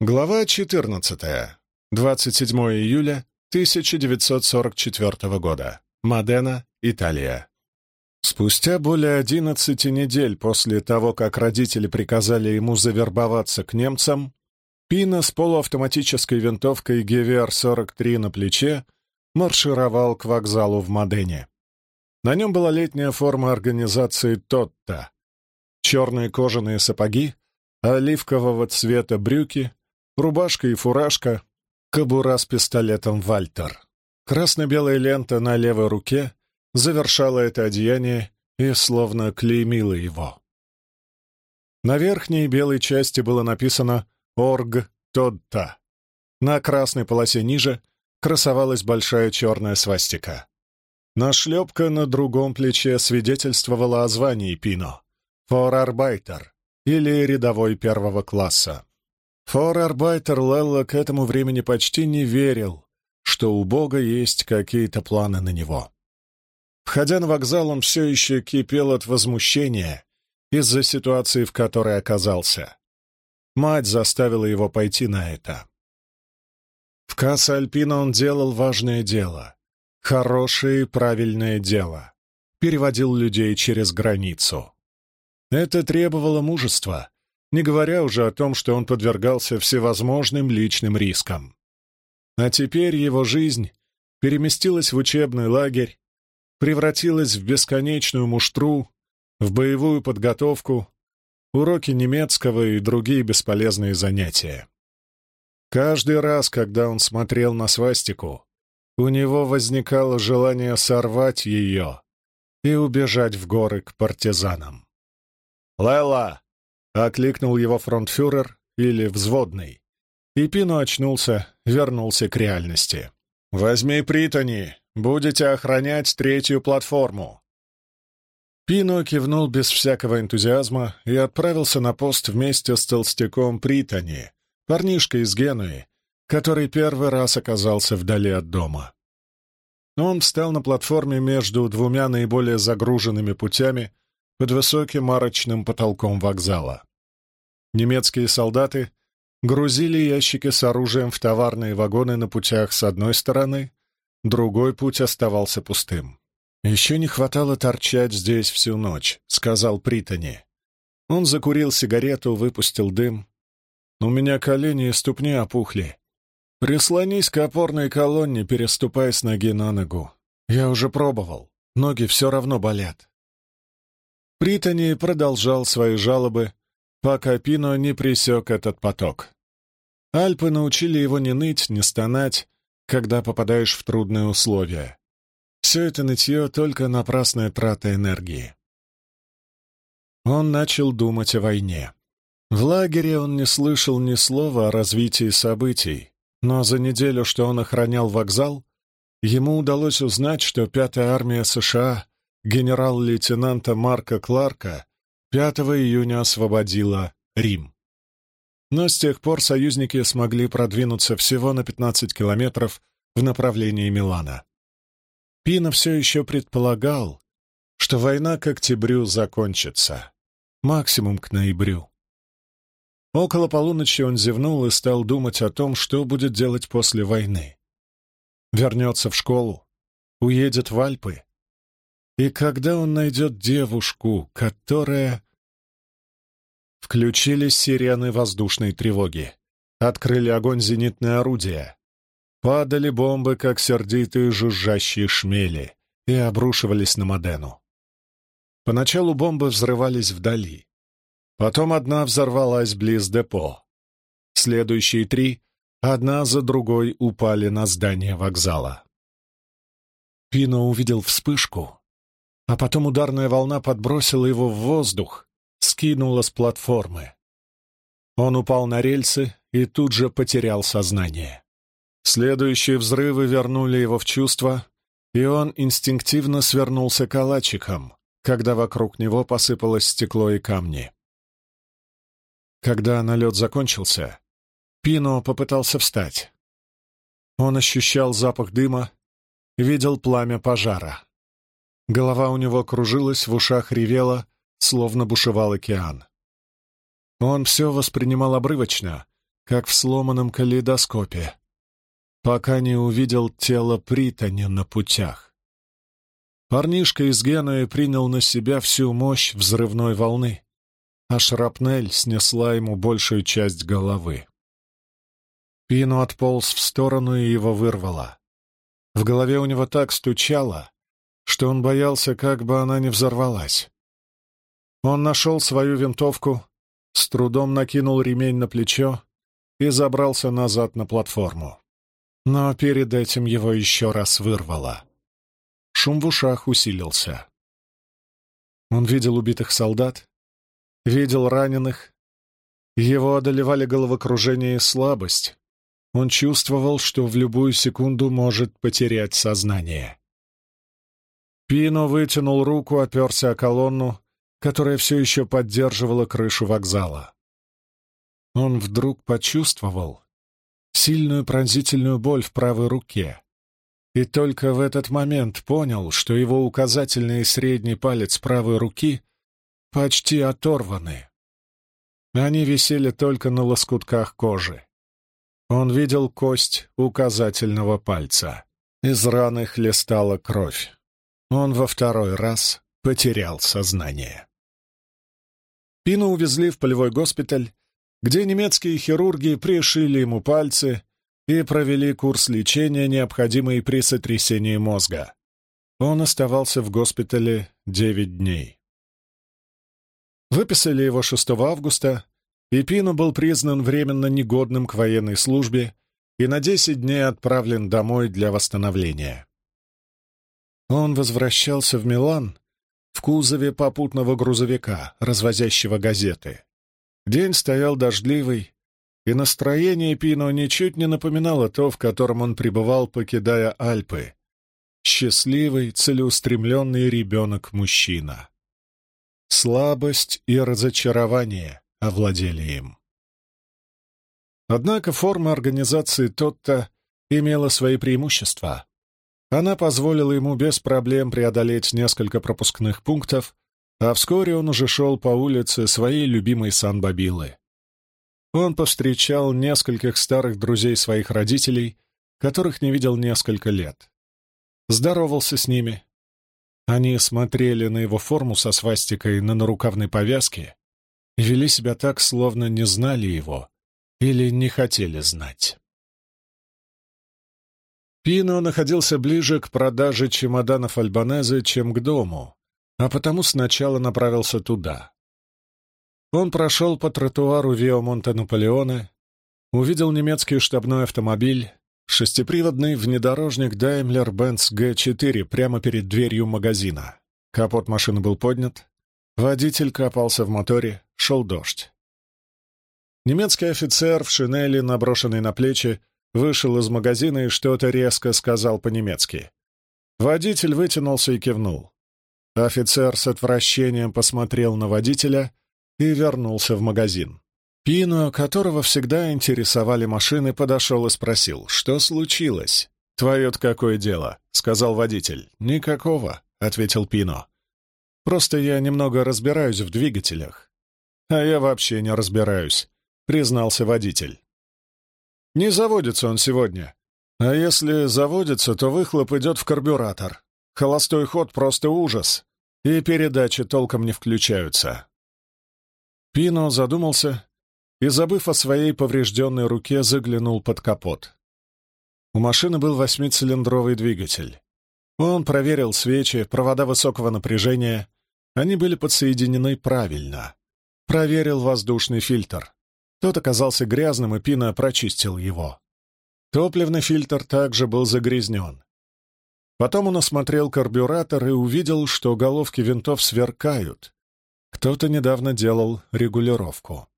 Глава 14. 27 июля 1944 года. Модена, Италия. Спустя более 11 недель после того, как родители приказали ему завербоваться к немцам, Пина с полуавтоматической винтовкой ГВР-43 на плече маршировал к вокзалу в Модене. На нем была летняя форма организации «Тотта», черные кожаные сапоги, оливкового цвета брюки — Рубашка и фуражка, кобура с пистолетом «Вальтер». Красно-белая лента на левой руке завершала это одеяние и словно клеймила его. На верхней белой части было написано «Орг Тодта». На красной полосе ниже красовалась большая черная свастика. Нашлепка на другом плече свидетельствовала о звании Пино — «Форарбайтер» или «Рядовой первого класса». Форарбайтер Лелла к этому времени почти не верил, что у Бога есть какие-то планы на него. Входя на вокзал, он все еще кипел от возмущения из-за ситуации, в которой оказался. Мать заставила его пойти на это. В Касса Альпина он делал важное дело. Хорошее и правильное дело. Переводил людей через границу. Это требовало мужества, не говоря уже о том, что он подвергался всевозможным личным рискам. А теперь его жизнь переместилась в учебный лагерь, превратилась в бесконечную муштру, в боевую подготовку, уроки немецкого и другие бесполезные занятия. Каждый раз, когда он смотрел на свастику, у него возникало желание сорвать ее и убежать в горы к партизанам. «Лела!» Окликнул его фронтфюрер или взводный. И Пино очнулся, вернулся к реальности. «Возьми Притони, будете охранять третью платформу». Пино кивнул без всякого энтузиазма и отправился на пост вместе с толстяком Притони, парнишкой из Генуи, который первый раз оказался вдали от дома. Он встал на платформе между двумя наиболее загруженными путями под высоким арочным потолком вокзала. Немецкие солдаты грузили ящики с оружием в товарные вагоны на путях с одной стороны, другой путь оставался пустым. «Еще не хватало торчать здесь всю ночь», — сказал Притони. Он закурил сигарету, выпустил дым. «У меня колени и ступни опухли. Прислонись к опорной колонне, переступая с ноги на ногу. Я уже пробовал. Ноги все равно болят». Притони продолжал свои жалобы, пока Пино не пресек этот поток. Альпы научили его не ныть, не стонать, когда попадаешь в трудные условия. Все это нытье — только напрасная трата энергии. Он начал думать о войне. В лагере он не слышал ни слова о развитии событий, но за неделю, что он охранял вокзал, ему удалось узнать, что Пятая армия США генерал-лейтенанта Марка Кларка 5 июня освободила Рим. Но с тех пор союзники смогли продвинуться всего на 15 километров в направлении Милана. Пино все еще предполагал, что война к октябрю закончится, максимум к ноябрю. Около полуночи он зевнул и стал думать о том, что будет делать после войны. Вернется в школу, уедет в Альпы. И когда он найдет девушку, которая Включились сирены воздушной тревоги. Открыли огонь зенитные орудия. Падали бомбы, как сердитые жужжащие шмели, и обрушивались на Модену. Поначалу бомбы взрывались вдали. Потом одна взорвалась близ депо. Следующие три, одна за другой, упали на здание вокзала. Пино увидел вспышку, а потом ударная волна подбросила его в воздух, скинула с платформы. Он упал на рельсы и тут же потерял сознание. Следующие взрывы вернули его в чувство, и он инстинктивно свернулся калачиком, когда вокруг него посыпалось стекло и камни. Когда налет закончился, Пино попытался встать. Он ощущал запах дыма, видел пламя пожара. Голова у него кружилась, в ушах ревела, словно бушевал океан. Он все воспринимал обрывочно, как в сломанном калейдоскопе, пока не увидел тело Притани на путях. Парнишка из Генуи принял на себя всю мощь взрывной волны, а шрапнель снесла ему большую часть головы. Пину отполз в сторону и его вырвало. В голове у него так стучало, что он боялся, как бы она не взорвалась. Он нашел свою винтовку, с трудом накинул ремень на плечо и забрался назад на платформу. Но перед этим его еще раз вырвало. Шум в ушах усилился. Он видел убитых солдат, видел раненых. Его одолевали головокружение и слабость. Он чувствовал, что в любую секунду может потерять сознание. Пино вытянул руку, оперся о колонну, которая все еще поддерживала крышу вокзала. Он вдруг почувствовал сильную пронзительную боль в правой руке, и только в этот момент понял, что его указательный и средний палец правой руки почти оторваны. Они висели только на лоскутках кожи. Он видел кость указательного пальца. Из раны хлестала кровь. Он во второй раз потерял сознание. Пину увезли в полевой госпиталь, где немецкие хирурги пришили ему пальцы и провели курс лечения, необходимый при сотрясении мозга. Он оставался в госпитале 9 дней. Выписали его 6 августа, и Пино был признан временно негодным к военной службе и на 10 дней отправлен домой для восстановления. Он возвращался в Милан в кузове попутного грузовика, развозящего газеты. День стоял дождливый, и настроение Пино ничуть не напоминало то, в котором он пребывал, покидая Альпы. Счастливый, целеустремленный ребенок-мужчина. Слабость и разочарование овладели им. Однако форма организации Тотта имела свои преимущества. Она позволила ему без проблем преодолеть несколько пропускных пунктов, а вскоре он уже шел по улице своей любимой Сан-Бабилы. Он повстречал нескольких старых друзей своих родителей, которых не видел несколько лет. Здоровался с ними. Они смотрели на его форму со свастикой на нарукавной повязке и вели себя так, словно не знали его или не хотели знать. Пино находился ближе к продаже чемоданов Альбанезе, чем к дому, а потому сначала направился туда. Он прошел по тротуару Вио Монте-Наполеоне, увидел немецкий штабной автомобиль, шестиприводный внедорожник Daimler-Benz G4 прямо перед дверью магазина. Капот машины был поднят, водитель копался в моторе, шел дождь. Немецкий офицер в шинели, наброшенной на плечи, вышел из магазина и что-то резко сказал по-немецки. Водитель вытянулся и кивнул. Офицер с отвращением посмотрел на водителя и вернулся в магазин. Пино, которого всегда интересовали машины, подошел и спросил, что случилось. «Твое-то какое дело?» — сказал водитель. «Никакого», — ответил Пино. «Просто я немного разбираюсь в двигателях». «А я вообще не разбираюсь», — признался водитель. Не заводится он сегодня. А если заводится, то выхлоп идет в карбюратор. Холостой ход — просто ужас. И передачи толком не включаются. Пино задумался и, забыв о своей поврежденной руке, заглянул под капот. У машины был восьмицилиндровый двигатель. Он проверил свечи, провода высокого напряжения. Они были подсоединены правильно. Проверил воздушный фильтр. Тот оказался грязным, и Пина прочистил его. Топливный фильтр также был загрязнен. Потом он осмотрел карбюратор и увидел, что головки винтов сверкают. Кто-то недавно делал регулировку.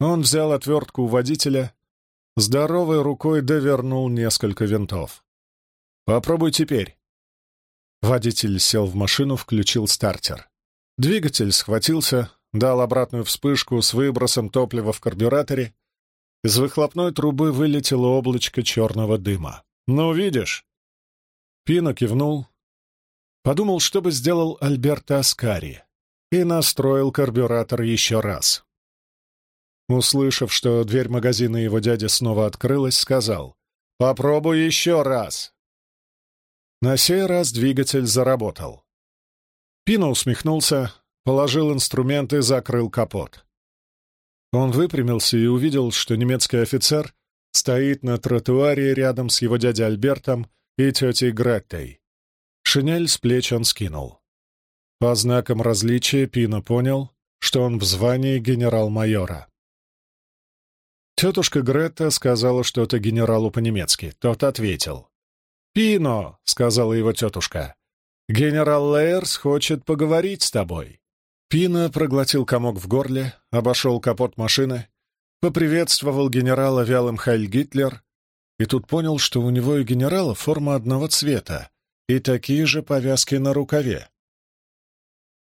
Он взял отвертку у водителя, здоровой рукой довернул несколько винтов. «Попробуй теперь». Водитель сел в машину, включил стартер. Двигатель схватился, дал обратную вспышку с выбросом топлива в карбюраторе. Из выхлопной трубы вылетело облачко черного дыма. «Ну, видишь?» Пино кивнул. Подумал, что бы сделал Альберто Аскари, и настроил карбюратор еще раз. услышав, что дверь магазина его дяди снова открылась, сказал «Попробуй еще раз». На сей раз двигатель заработал. Пино усмехнулся, положил инструмент и закрыл капот. Он выпрямился и увидел, что немецкий офицер стоит на тротуаре рядом с его дядей Альбертом и тетей Греттой. Шинель с плеч он скинул. По знакам различия Пино понял, что он в звании генерал-майора. Тетушка Гретта сказала что-то генералу по-немецки. Тот ответил. «Пино», — сказала его тетушка, — «генерал Лейерс хочет поговорить с тобой». Пино проглотил комок в горле, обошел капот машины, поприветствовал генерала вялым Хайль Гитлер и тут понял, что у него и генерала форма одного цвета и такие же повязки на рукаве.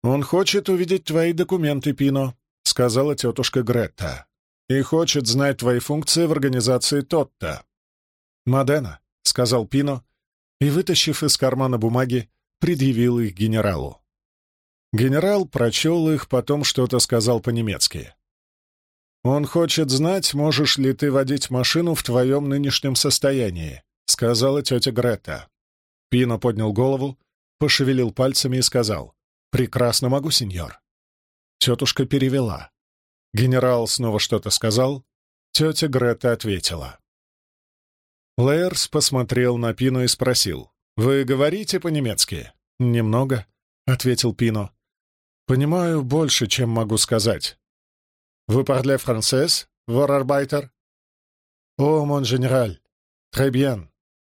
«Он хочет увидеть твои документы, Пино», — сказала тетушка Гретта, «и хочет знать твои функции в организации Тотта». «Модена», — сказал Пино, и, вытащив из кармана бумаги, предъявил их генералу. Генерал прочел их, потом что-то сказал по-немецки. «Он хочет знать, можешь ли ты водить машину в твоем нынешнем состоянии», — сказала тетя Грета. Пино поднял голову, пошевелил пальцами и сказал, «Прекрасно могу, сеньор». Тетушка перевела. Генерал снова что-то сказал, тетя Грета ответила. Лейерс посмотрел на Пино и спросил, «Вы говорите по-немецки?» «Немного», — ответил Пино. «Понимаю больше, чем могу сказать. Vous parlez français, Ворарбайтер? О, мон генераль. Très.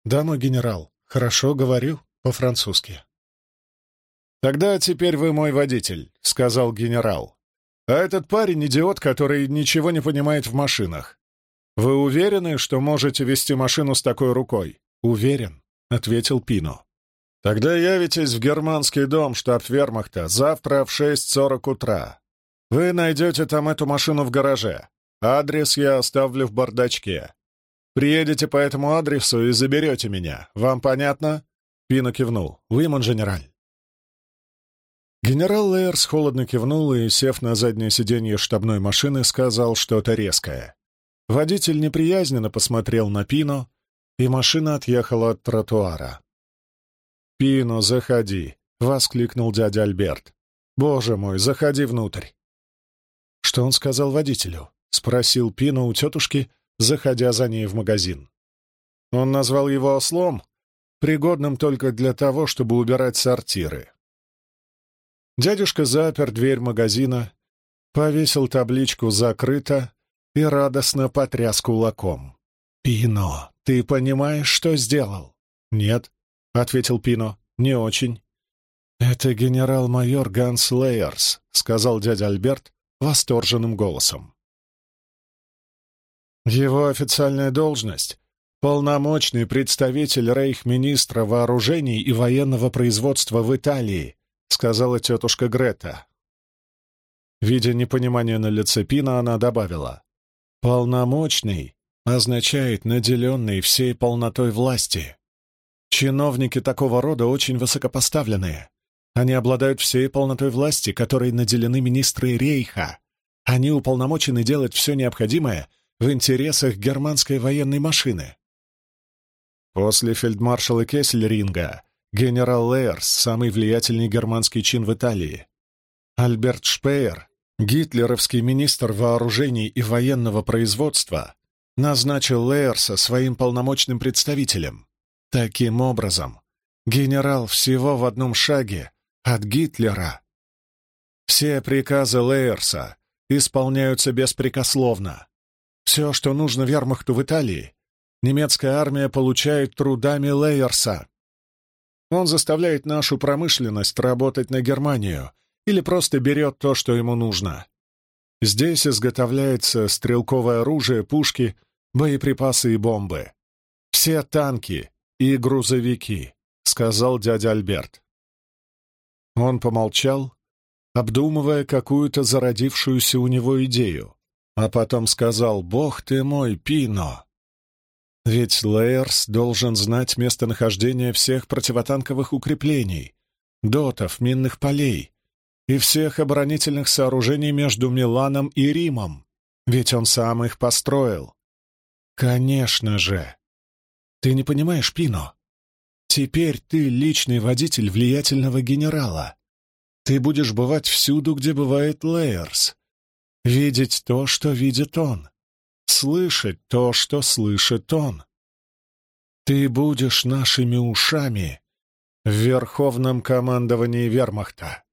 Да, мой генерал. Хорошо говорю по-французски. «Тогда теперь вы мой водитель», — сказал генерал. «А этот парень — идиот, который ничего не понимает в машинах. Вы уверены, что можете вести машину с такой рукой?» «Уверен», — ответил Пино. «Тогда явитесь в германский дом, штаб вермахта, завтра в 6.40 утра. Вы найдете там эту машину в гараже. Адрес я оставлю в бардачке. Приедете по этому адресу и заберете меня. Вам понятно?» Пино кивнул. «Вы, монженераль». Генерал Лейерс холодно кивнул и, сев на заднее сиденье штабной машины, сказал что-то резкое. Водитель неприязненно посмотрел на Пино, и машина отъехала от тротуара. «Пино, заходи!» — воскликнул дядя Альберт. «Боже мой, заходи внутрь!» «Что он сказал водителю?» — спросил Пино у тетушки, заходя за ней в магазин. Он назвал его ослом, пригодным только для того, чтобы убирать сортиры. Дядюшка запер дверь магазина, повесил табличку «Закрыто» и радостно потряс кулаком. «Пино, ты понимаешь, что сделал?» «Нет», — ответил Пино, — «не очень». «Это генерал-майор Ганс Лейерс», — сказал дядя Альберт, восторженным голосом. Его официальная должность — полномочный представитель рейх-министра вооружений и военного производства в Италии, сказала тетушка Грета. Видя непонимание на лице Пина, она добавила. «Полномочный означает наделенный всей полнотой власти. Чиновники такого рода очень высокопоставленные. Они обладают всей полнотой власти, которой наделены министры Рейха. Они уполномочены делать все необходимое в интересах германской военной машины. После фельдмаршала Кессельринга генерал Лейерс — самый влиятельный германский чин в Италии. Альберт Шпеер, гитлеровский министр вооружений и военного производства, назначил Лейерса своим полномочным представителем. Таким образом, генерал всего в одном шаге от Гитлера. Все приказы Лейерса исполняются беспрекословно. Все, что нужно вермахту в Италии, немецкая армия получает трудами Лейерса. Он заставляет нашу промышленность работать на Германию или просто берет то, что ему нужно. Здесь изготовляется стрелковое оружие, пушки, боеприпасы и бомбы. Все танки и грузовики, сказал дядя Альберт. Он помолчал, обдумывая какую-то зародившуюся у него идею, а потом сказал «Бог ты мой, Пино!» Ведь Лейерс должен знать местонахождение всех противотанковых укреплений, дотов, минных полей и всех оборонительных сооружений между Миланом и Римом. Ведь он сам их построил. Конечно же. Ты не понимаешь, Пино? Теперь ты личный водитель влиятельного генерала. Ты будешь бывать всюду, где бывает Лейерс. Видеть то, что видит он. Слышать то, что слышит он. Ты будешь нашими ушами в Верховном командовании Вермахта.